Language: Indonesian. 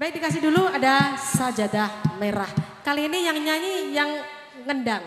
Baik dikasih dulu ada sajadah merah. Kali ini yang nyanyi yang ngendang.